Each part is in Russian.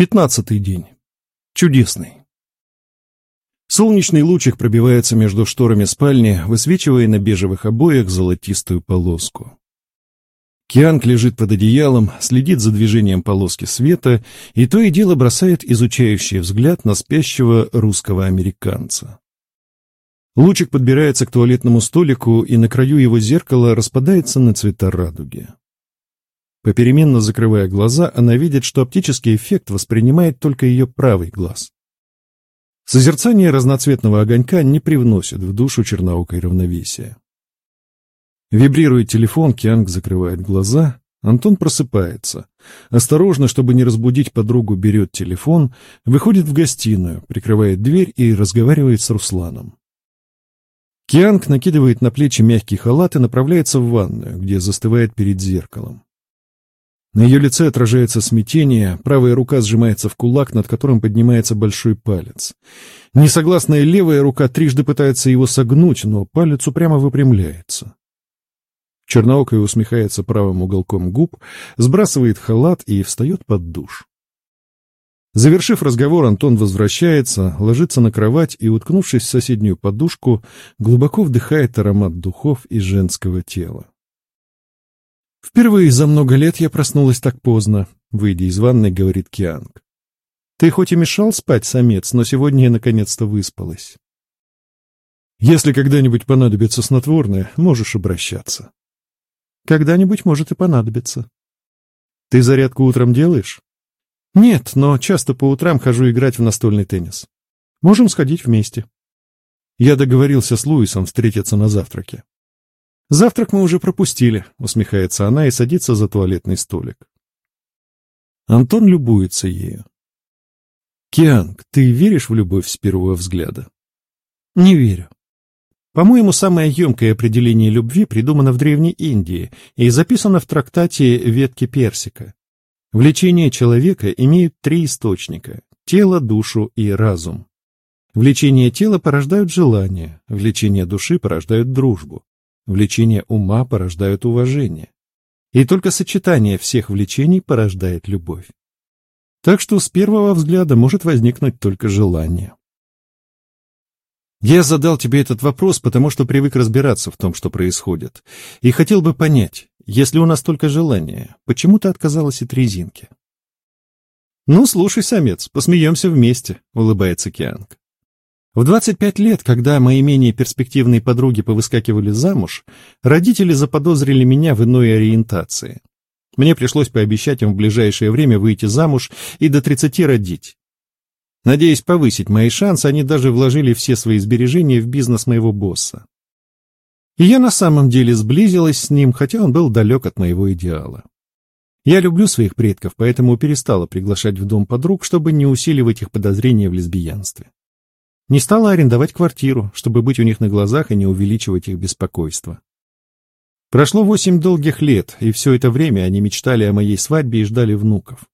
Пятнадцатый день. Чудесный. Солнечный лучик пробивается между шторами спальни, высвечивая на бежевых обоях золотистую полоску. Кианг лежит под одеялом, следит за движением полоски света и то и дело бросает изучающий взгляд на спящего русского американца. Лучик подбирается к туалетному столику, и на краю его зеркала распадается на цвета радуги. Попеременно закрывая глаза, она видит, что оптический эффект воспринимает только ее правый глаз. Созерцание разноцветного огонька не привносит в душу черноокой равновесия. Вибрирует телефон, Кианг закрывает глаза, Антон просыпается. Осторожно, чтобы не разбудить подругу, берет телефон, выходит в гостиную, прикрывает дверь и разговаривает с Русланом. Кианг накидывает на плечи мягкий халат и направляется в ванную, где застывает перед зеркалом. На ее лице отражается смятение, правая рука сжимается в кулак, над которым поднимается большой палец. Несогласная левая рука трижды пытается его согнуть, но палец упрямо выпрямляется. Черноокая усмехается правым уголком губ, сбрасывает халат и встает под душ. Завершив разговор, Антон возвращается, ложится на кровать и, уткнувшись в соседнюю подушку, глубоко вдыхает аромат духов и женского тела. «Впервые за много лет я проснулась так поздно», — выйдя из ванной, говорит Кианг. «Ты хоть и мешал спать, самец, но сегодня я наконец-то выспалась». «Если когда-нибудь понадобится снотворное, можешь обращаться». «Когда-нибудь может и понадобиться». «Ты зарядку утром делаешь?» «Нет, но часто по утрам хожу играть в настольный теннис. Можем сходить вместе». Я договорился с Луисом встретиться на завтраке. «Завтрак мы уже пропустили», — усмехается она и садится за туалетный столик. Антон любуется ею. «Кианг, ты веришь в любовь с первого взгляда?» «Не верю. По-моему, самое емкое определение любви придумано в Древней Индии и записано в трактате «Ветки персика». Влечение человека имеют три источника – тело, душу и разум. Влечение тела порождают желание, влечение души порождают дружбу, Влечение ума порождают уважение. И только сочетание всех влечений порождает любовь. Так что с первого взгляда может возникнуть только желание. Я задал тебе этот вопрос, потому что привык разбираться в том, что происходит, и хотел бы понять, если у нас только желание, почему ты отказалась от резинки? Ну, слушай, самец, посмеемся вместе, улыбается Кианг. В 25 лет, когда мои менее перспективные подруги повыскакивали замуж, родители заподозрили меня в иной ориентации. Мне пришлось пообещать им в ближайшее время выйти замуж и до 30 родить. Надеясь повысить мои шансы, они даже вложили все свои сбережения в бизнес моего босса. И я на самом деле сблизилась с ним, хотя он был далек от моего идеала. Я люблю своих предков, поэтому перестала приглашать в дом подруг, чтобы не усиливать их подозрения в лесбиянстве. Не стала арендовать квартиру, чтобы быть у них на глазах и не увеличивать их беспокойство. Прошло восемь долгих лет, и все это время они мечтали о моей свадьбе и ждали внуков.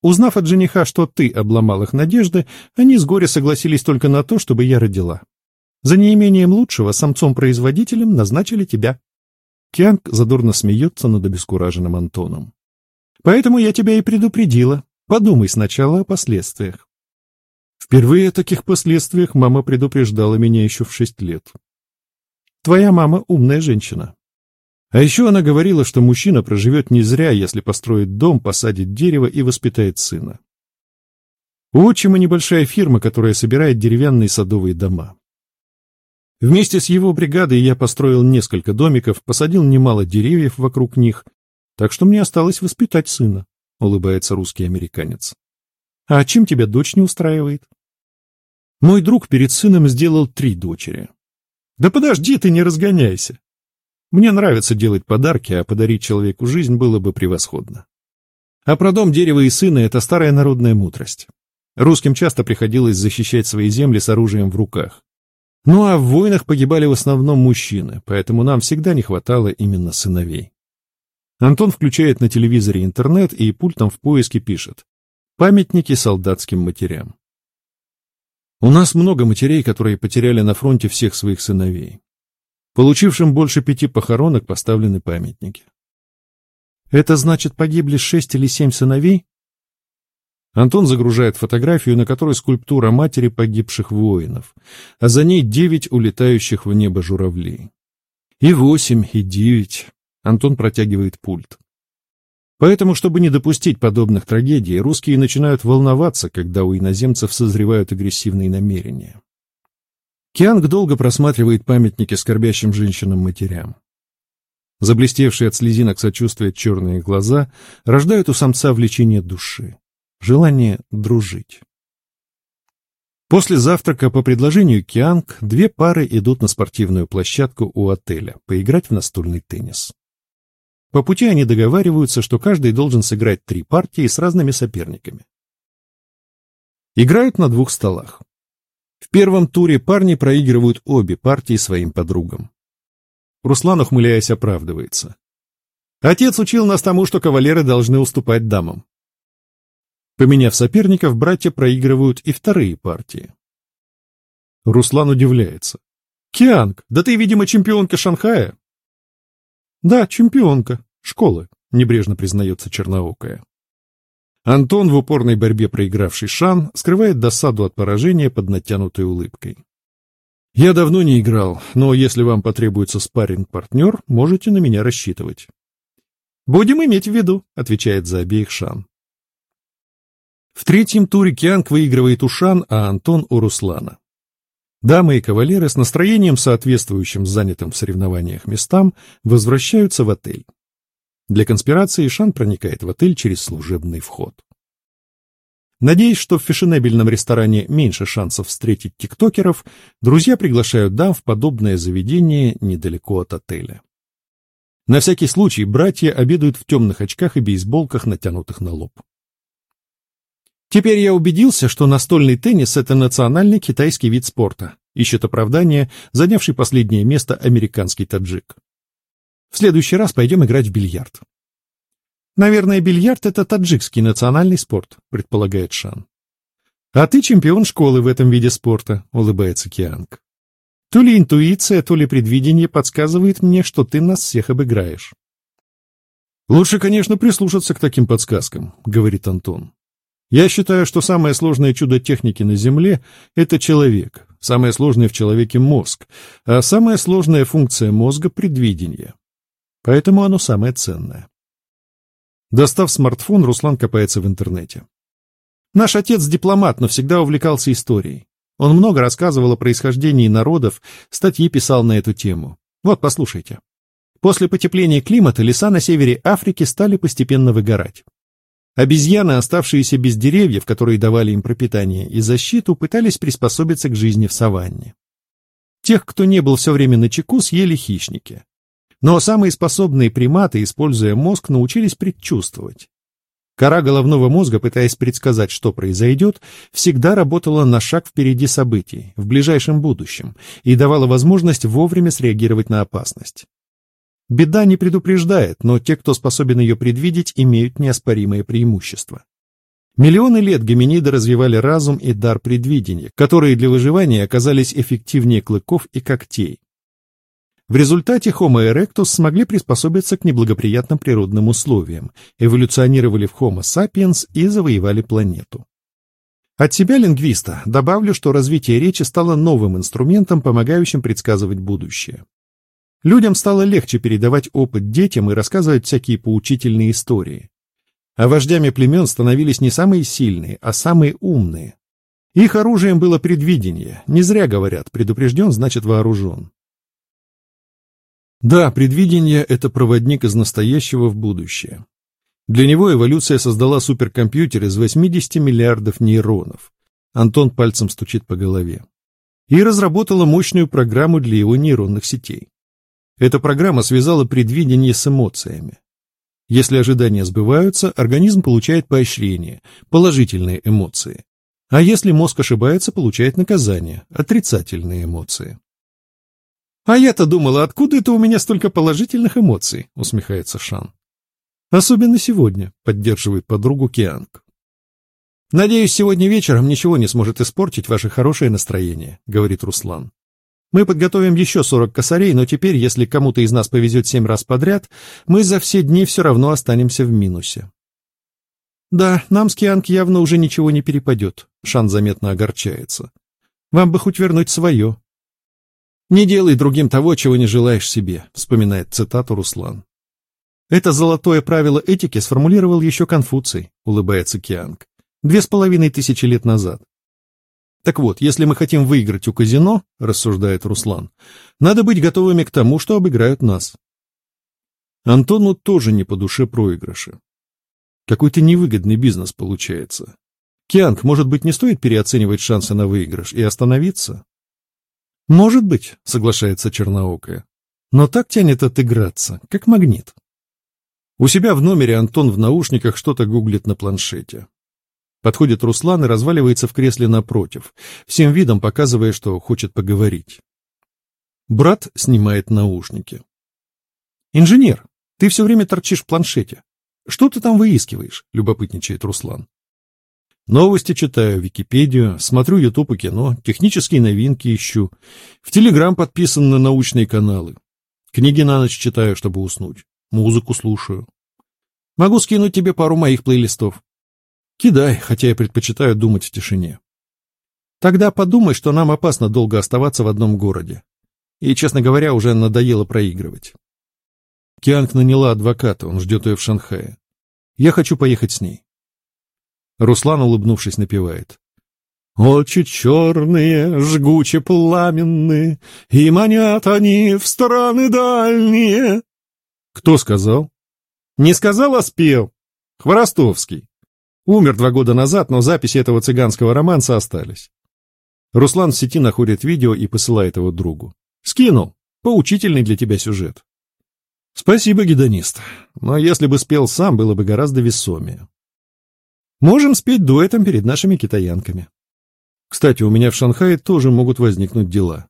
Узнав от жениха, что ты обломал их надежды, они с горя согласились только на то, чтобы я родила. За неимением лучшего самцом-производителем назначили тебя. Кианг задорно смеется над обескураженным Антоном. Поэтому я тебя и предупредила. Подумай сначала о последствиях. Впервые о таких последствиях мама предупреждала меня еще в шесть лет. Твоя мама умная женщина. А еще она говорила, что мужчина проживет не зря, если построит дом, посадит дерево и воспитает сына. У отчима небольшая фирма, которая собирает деревянные садовые дома. Вместе с его бригадой я построил несколько домиков, посадил немало деревьев вокруг них, так что мне осталось воспитать сына, — улыбается русский американец. А чем тебя дочь не устраивает? Мой друг перед сыном сделал три дочери. Да подожди ты, не разгоняйся. Мне нравится делать подарки, а подарить человеку жизнь было бы превосходно. А про дом, дерево и сына — это старая народная мудрость. Русским часто приходилось защищать свои земли с оружием в руках. Ну а в войнах погибали в основном мужчины, поэтому нам всегда не хватало именно сыновей. Антон включает на телевизоре интернет и пультом в поиске пишет Памятники солдатским матерям. У нас много матерей, которые потеряли на фронте всех своих сыновей. Получившим больше пяти похоронок поставлены памятники. Это значит, погибли шесть или семь сыновей? Антон загружает фотографию, на которой скульптура матери погибших воинов, а за ней девять улетающих в небо журавлей. И восемь, и девять. Антон протягивает пульт. Поэтому, чтобы не допустить подобных трагедий, русские начинают волноваться, когда у иноземцев созревают агрессивные намерения. Кианг долго просматривает памятники скорбящим женщинам-матерям. Заблестевшие от слезинок сочувствия черные глаза рождают у самца влечение души, желание дружить. После завтрака по предложению Кианг две пары идут на спортивную площадку у отеля поиграть в настольный теннис. По пути они договариваются, что каждый должен сыграть три партии с разными соперниками. Играют на двух столах. В первом туре парни проигрывают обе партии своим подругам. Руслан, ухмыляясь, оправдывается. Отец учил нас тому, что кавалеры должны уступать дамам. Поменяв соперников, братья проигрывают и вторые партии. Руслан удивляется. «Кианг, да ты, видимо, чемпионка Шанхая?» «Да, чемпионка. Школы», — небрежно признается черноокая. Антон, в упорной борьбе проигравший Шан, скрывает досаду от поражения под натянутой улыбкой. «Я давно не играл, но если вам потребуется спарринг-партнер, можете на меня рассчитывать». «Будем иметь в виду», — отвечает за обеих Шан. В третьем туре Кианг выигрывает у Шан, а Антон у Руслана. Дамы и кавалеры с настроением, соответствующим занятым в соревнованиях местам, возвращаются в отель. Для конспирации Шан проникает в отель через служебный вход. Надеясь, что в фешенебельном ресторане меньше шансов встретить тиктокеров, друзья приглашают дам в подобное заведение недалеко от отеля. На всякий случай братья обедают в темных очках и бейсболках, натянутых на лоб. Теперь я убедился, что настольный теннис – это национальный китайский вид спорта, ищет оправдание, занявший последнее место американский таджик. В следующий раз пойдем играть в бильярд. Наверное, бильярд – это таджикский национальный спорт, предполагает Шан. А ты чемпион школы в этом виде спорта, улыбается Кианг. То ли интуиция, то ли предвидение подсказывает мне, что ты нас всех обыграешь. Лучше, конечно, прислушаться к таким подсказкам, говорит Антон. Я считаю, что самое сложное чудо техники на Земле — это человек, самое сложное в человеке — мозг, а самая сложная функция мозга — предвидение. Поэтому оно самое ценное. Достав смартфон, Руслан копается в интернете. Наш отец дипломат, но всегда увлекался историей. Он много рассказывал о происхождении народов, статьи писал на эту тему. Вот, послушайте. После потепления климата леса на севере Африки стали постепенно выгорать. Обезьяны, оставшиеся без деревьев, которые давали им пропитание и защиту, пытались приспособиться к жизни в саванне. Тех, кто не был все время на чеку, съели хищники. Но самые способные приматы, используя мозг, научились предчувствовать. Кора головного мозга, пытаясь предсказать, что произойдет, всегда работала на шаг впереди событий, в ближайшем будущем, и давала возможность вовремя среагировать на опасность. Беда не предупреждает, но те, кто способен ее предвидеть, имеют неоспоримое преимущество. Миллионы лет гоминиды развивали разум и дар предвидения, которые для выживания оказались эффективнее клыков и когтей. В результате Homo erectus смогли приспособиться к неблагоприятным природным условиям, эволюционировали в Homo sapiens и завоевали планету. От себя лингвиста добавлю, что развитие речи стало новым инструментом, помогающим предсказывать будущее. Людям стало легче передавать опыт детям и рассказывать всякие поучительные истории. А вождями племен становились не самые сильные, а самые умные. Их оружием было предвидение. Не зря говорят, предупрежден значит вооружен. Да, предвидение — это проводник из настоящего в будущее. Для него эволюция создала суперкомпьютер из 80 миллиардов нейронов. Антон пальцем стучит по голове. И разработала мощную программу для его нейронных сетей. Эта программа связала предвидение с эмоциями. Если ожидания сбываются, организм получает поощрение, положительные эмоции. А если мозг ошибается, получает наказание, отрицательные эмоции. «А я-то думала, откуда это у меня столько положительных эмоций?» — усмехается Шан. «Особенно сегодня», — поддерживает подругу Кианг. «Надеюсь, сегодня вечером ничего не сможет испортить ваше хорошее настроение», — говорит Руслан. Мы подготовим еще 40 косарей, но теперь, если кому-то из нас повезет семь раз подряд, мы за все дни все равно останемся в минусе. Да, нам с Кианг явно уже ничего не перепадет. Шан заметно огорчается. Вам бы хоть вернуть свое. Не делай другим того, чего не желаешь себе, вспоминает цитату Руслан. Это золотое правило этики сформулировал еще Конфуций, улыбается Кианг. Две с половиной тысячи лет назад. Так вот, если мы хотим выиграть у казино, рассуждает Руслан, надо быть готовыми к тому, что обыграют нас. Антону тоже не по душе проигрыши. Какой-то невыгодный бизнес получается. Кианг, может быть, не стоит переоценивать шансы на выигрыш и остановиться? Может быть, соглашается Черноокая. Но так тянет отыграться, как магнит. У себя в номере Антон в наушниках что-то гуглит на планшете. Подходит Руслан и разваливается в кресле напротив, всем видом показывая, что хочет поговорить. Брат снимает наушники. «Инженер, ты все время торчишь в планшете. Что ты там выискиваешь?» — любопытничает Руслан. Новости читаю, Википедию, смотрю Ютуб и кино, технические новинки ищу. В Телеграм подписан на научные каналы. Книги на ночь читаю, чтобы уснуть. Музыку слушаю. Могу скинуть тебе пару моих плейлистов. Кидай, хотя я предпочитаю думать в тишине. Тогда подумай, что нам опасно долго оставаться в одном городе. И, честно говоря, уже надоело проигрывать. Кианг наняла адвоката, он ждет ее в Шанхае. Я хочу поехать с ней. Руслан, улыбнувшись, напевает. Очи черные, жгуче пламенные, И манят они в стороны дальние. Кто сказал? Не сказал, а спел. Хворостовский. Умер два года назад, но записи этого цыганского романса остались. Руслан в сети находит видео и посылает его другу. Скинул. Поучительный для тебя сюжет. Спасибо, гедонист. Но если бы спел сам, было бы гораздо весомее. Можем спеть дуэтом перед нашими китаянками. Кстати, у меня в Шанхае тоже могут возникнуть дела.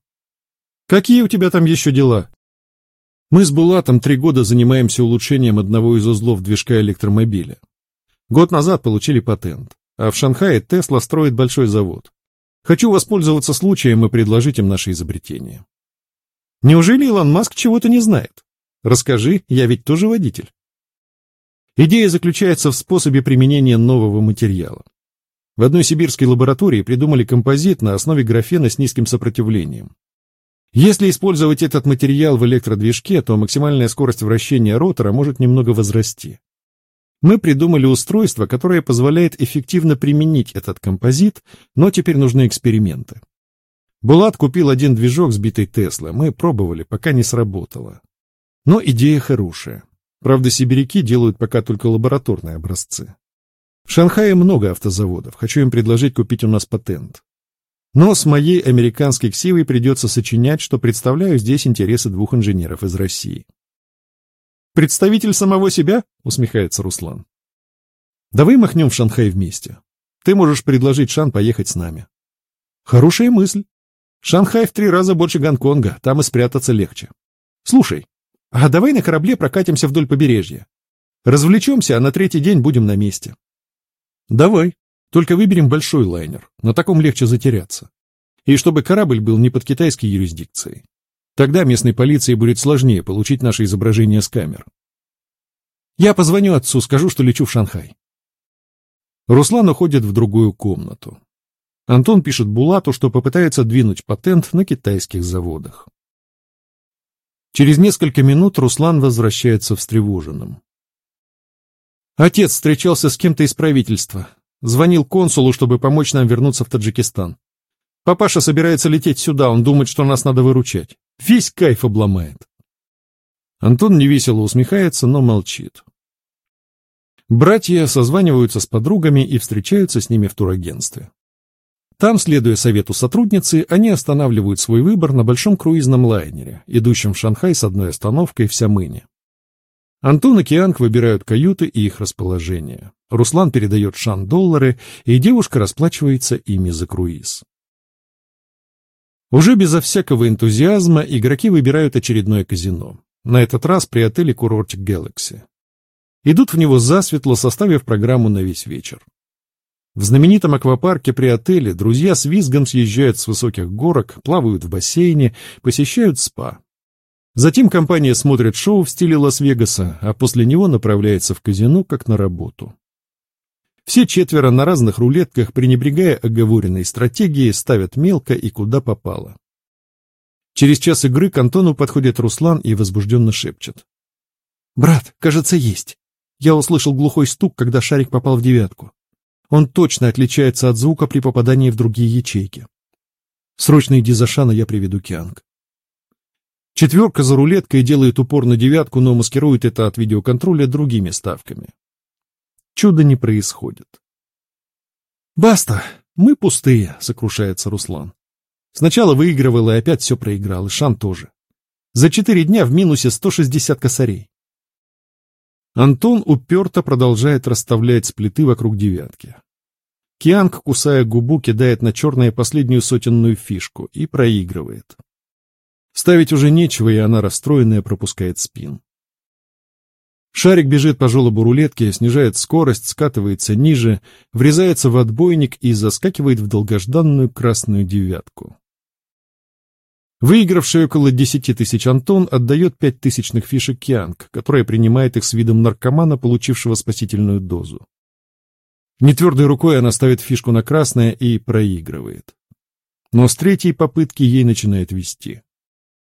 Какие у тебя там еще дела? Мы с Булатом три года занимаемся улучшением одного из узлов движка электромобиля. Год назад получили патент, а в Шанхае Тесла строит большой завод. Хочу воспользоваться случаем и предложить им наше изобретение. Неужели Илон Маск чего-то не знает? Расскажи, я ведь тоже водитель. Идея заключается в способе применения нового материала. В одной сибирской лаборатории придумали композит на основе графена с низким сопротивлением. Если использовать этот материал в электродвижке, то максимальная скорость вращения ротора может немного возрасти. Мы придумали устройство, которое позволяет эффективно применить этот композит, но теперь нужны эксперименты. Булат купил один движок сбитый Тесла, мы пробовали, пока не сработало. Но идея хорошая. Правда, сибиряки делают пока только лабораторные образцы. В Шанхае много автозаводов, хочу им предложить купить у нас патент. Но с моей американской ксивой придется сочинять, что представляю здесь интересы двух инженеров из России. «Представитель самого себя?» — усмехается Руслан. «Давай махнем в Шанхай вместе. Ты можешь предложить Шан поехать с нами». «Хорошая мысль. Шанхай в три раза больше Гонконга, там и спрятаться легче. Слушай, а давай на корабле прокатимся вдоль побережья. Развлечемся, а на третий день будем на месте». «Давай», только выберем большой лайнер, на таком легче затеряться. И чтобы корабль был не под китайской юрисдикцией. Тогда местной полиции будет сложнее получить наше изображение с камер. Я позвоню отцу, скажу, что лечу в Шанхай. Руслан уходит в другую комнату. Антон пишет Булату, что попытается двинуть патент на китайских заводах. Через несколько минут Руслан возвращается встревоженным. Отец встречался с кем-то из правительства. Звонил консулу, чтобы помочь нам вернуться в Таджикистан. Папаша собирается лететь сюда, он думает, что нас надо выручать. Весь кайф обломает. Антон невесело усмехается, но молчит. Братья созваниваются с подругами и встречаются с ними в турагентстве. Там, следуя совету сотрудницы, они останавливают свой выбор на большом круизном лайнере, идущем в Шанхай с одной остановкой в Сямыне. Антон и Кианг выбирают каюты и их расположение. Руслан передает Шан доллары, и девушка расплачивается ими за круиз. Уже безо всякого энтузиазма игроки выбирают очередное казино. На этот раз при отеле «Курортик Galaxy. Идут в него засветло, составив программу на весь вечер. В знаменитом аквапарке при отеле друзья с визгом съезжают с высоких горок, плавают в бассейне, посещают спа. Затем компания смотрит шоу в стиле Лас-Вегаса, а после него направляется в казино как на работу. Все четверо на разных рулетках, пренебрегая оговоренной стратегией, ставят мелко и куда попало. Через час игры к Антону подходит Руслан и возбужденно шепчет. «Брат, кажется, есть. Я услышал глухой стук, когда шарик попал в девятку. Он точно отличается от звука при попадании в другие ячейки. Срочно иди за Шана, я приведу Кианг. Четверка за рулеткой делает упор на девятку, но маскирует это от видеоконтроля другими ставками. Чудо не происходит. «Баста! Мы пустые!» — сокрушается Руслан. Сначала выигрывал и опять все проиграл, и Шан тоже. За четыре дня в минусе 160 косарей. Антон уперто продолжает расставлять сплиты вокруг девятки. Кианг, кусая губу, кидает на черное последнюю сотенную фишку и проигрывает. Ставить уже нечего, и она, расстроенная, пропускает спин. Шарик бежит по желобу рулетки, снижает скорость, скатывается ниже, врезается в отбойник и заскакивает в долгожданную красную девятку. Выигравший около десяти тысяч Антон отдает пять тысячных фишек Кианг, которая принимает их с видом наркомана, получившего спасительную дозу. Нетвердой рукой она ставит фишку на красное и проигрывает. Но с третьей попытки ей начинает вести.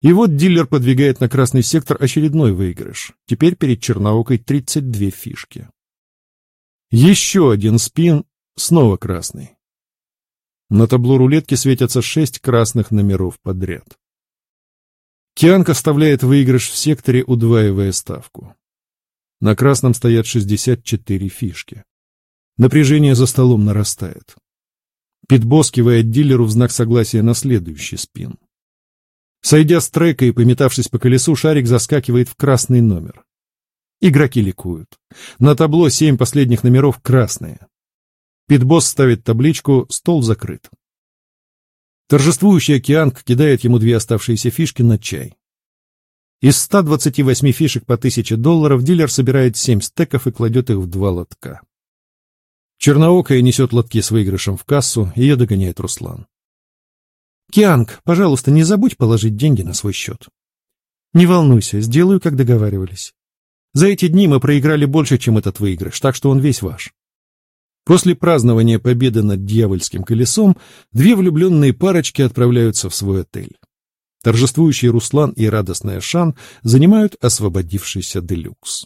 И вот дилер подвигает на красный сектор очередной выигрыш. Теперь перед Черноокой 32 фишки. Еще один спин, снова красный. На табло рулетки светятся шесть красных номеров подряд. Кианка вставляет выигрыш в секторе, удваивая ставку. На красном стоят 64 фишки. Напряжение за столом нарастает. Питбосс кивает дилеру в знак согласия на следующий спин. Сойдя с трека и пометавшись по колесу, шарик заскакивает в красный номер. Игроки ликуют. На табло семь последних номеров красные. Питбосс ставит табличку «Стол закрыт». Торжествующий океанг кидает ему две оставшиеся фишки на чай. Из 128 фишек по 1000 долларов дилер собирает 7 стеков и кладет их в два лотка. Черноокая несет лотки с выигрышем в кассу, ее догоняет Руслан. «Кианг, пожалуйста, не забудь положить деньги на свой счет». «Не волнуйся, сделаю, как договаривались. За эти дни мы проиграли больше, чем этот выигрыш, так что он весь ваш». После празднования победы над дьявольским колесом две влюбленные парочки отправляются в свой отель. Торжествующий Руслан и радостная Шан занимают освободившийся делюкс.